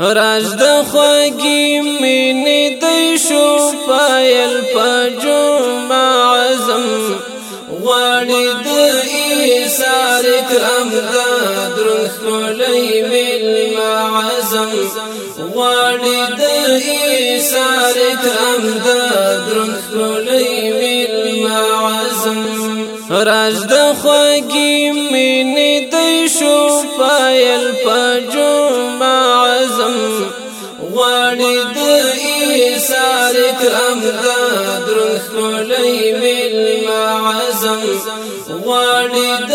راج د خوږی مینې د شو پایل پجوم اعظم غړې د ایثار کرم د درن خولې مل معظم غړې د ایثار کرم د درن خولې مل معظم راج د خوږی مینې د شو پایل پجوم کرم دا درنخ لولی مل معظم غواړي د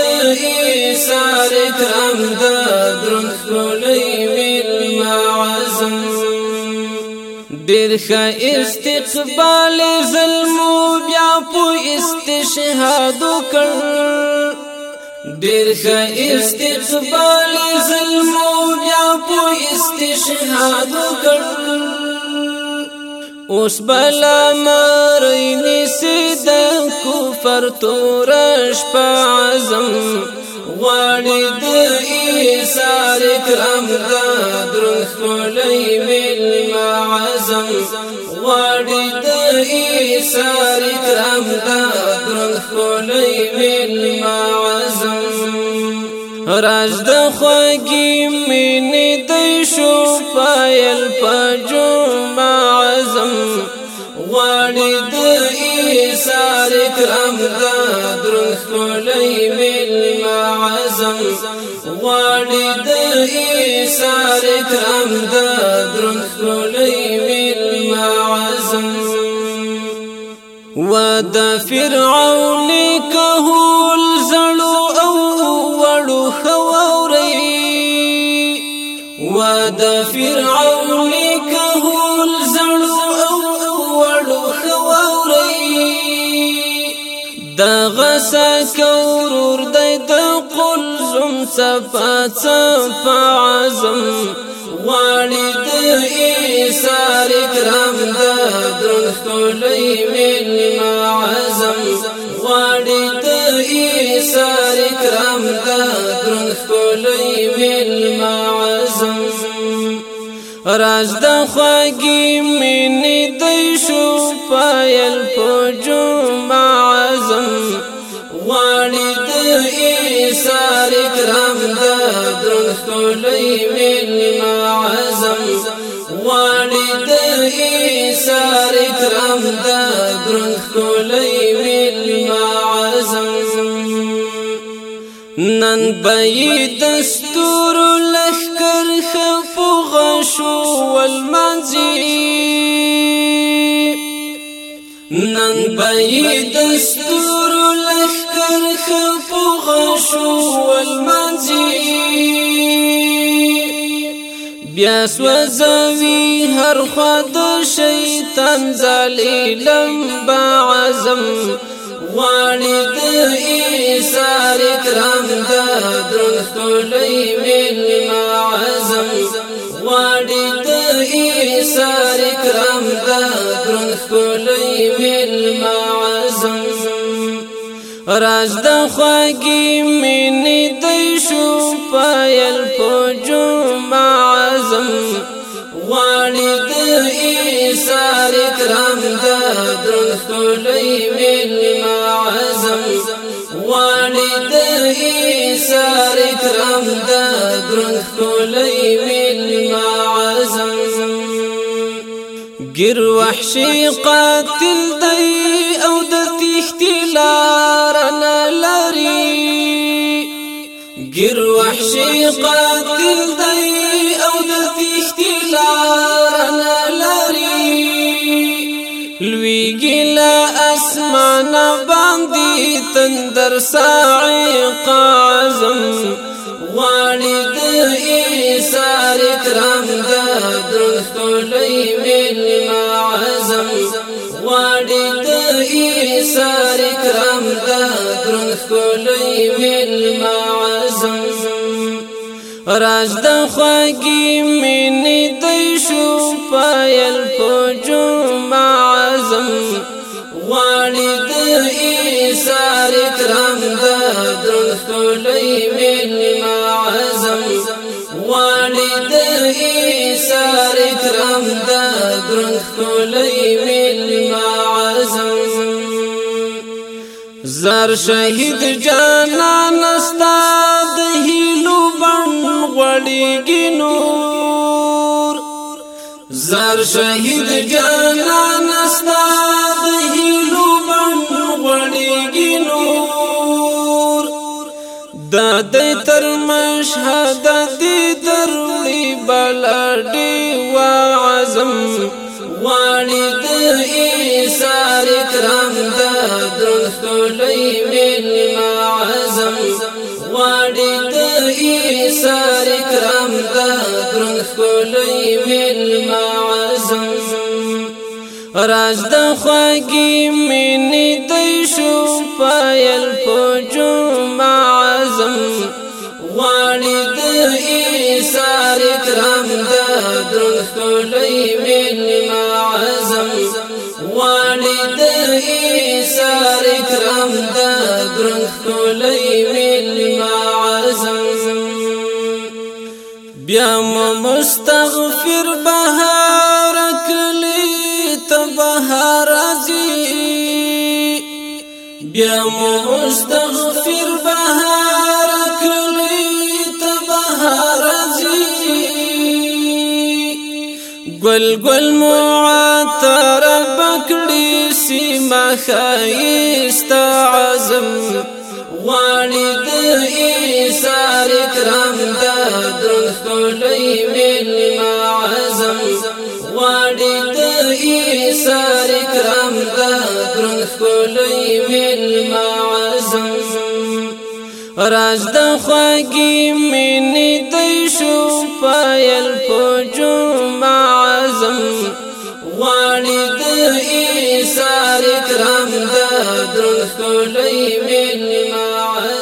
ایثار کرم دا درنخ لولی مل معظم ډیر ښه استقبال ظلم بیا په استشهاد کړ ډیر ښه استقبال ظلم بیا په استشهاد کړ اوس بلا مری نسی د کفر تورش په اعظم غواړي د ایثار کرم د درن خولای مل معظم غواړي د ایثار کرم د درن خولای مل معظم راز د خوږی مینې د شو پایل اکرم دا درن خولی مل معظم غاڑی دا ایسار اکرم دا درن خولی مل فرعون کهول زلو او وڑو خواری و فرعون دا غسا کورور دی دا قل زم سپا سپا عزم غالی دا ایسار اکرام دا درن خلی من معزم غالی دا ایسار اکرام دا درن خلی من معزم راز د خوږی مینې د شو پایل په جمعه اکرام دا درست من مل ما عزم غواړي د ایثار اکرام دا درست لوی ما عزم نن بې دستور لخر خفو غشو والمنزي نن بې دستور بیا سوځي هر خوا د شیطان ذلیلم بعزم غواړي د ایثار کرم د درخلې ویل معزم غواړي د ایثار کرم د درخلې ویل معزم راز د خوږی مینې د شو پایل پوجو احترام دا درنخولی مل معظم غواړي د ایثار اکرام دا درنخولی وحشي قاتل دي او دتي اختلار انا لري غير وحشي قاتل دي او دتي اختلار اسمان باندې تندر صاعق قازم والد دا درست د من ما عزم والد ایثار دا درست درخلې مل ما عزم د خوږی مين د شو پایل درن خولي ويل ما عزم زر شهید جانان استا د هیلو بڼ غړیږي نور زر شهید جانان استا د هیلو بڼ غړیږي نور د دې تر مشهد دې درړي بلډي سم غواړي د ایثار کرام د درستولې مل معظم غواړي د ایثار کرام د درستولې مل معظم راز د خوږی منې د شو پایل پوجو معظم غواړي د ایثار کرام د لوی مل معظم غواړي د ایثار کرم د درنګ لوی مل مستغفر بهارك لي تبهار ازي مستغفر بهار گل گل معطر بکړی سیما خایست عزم غواړي د ایثار کرم د درخلې مل معزم غواړي د ایثار کرم د درخلې مل معزم راز د خوږی مینې د شو پایل په جمعه اعظم غواړي د ایثار کرام د درخلې مینې معظم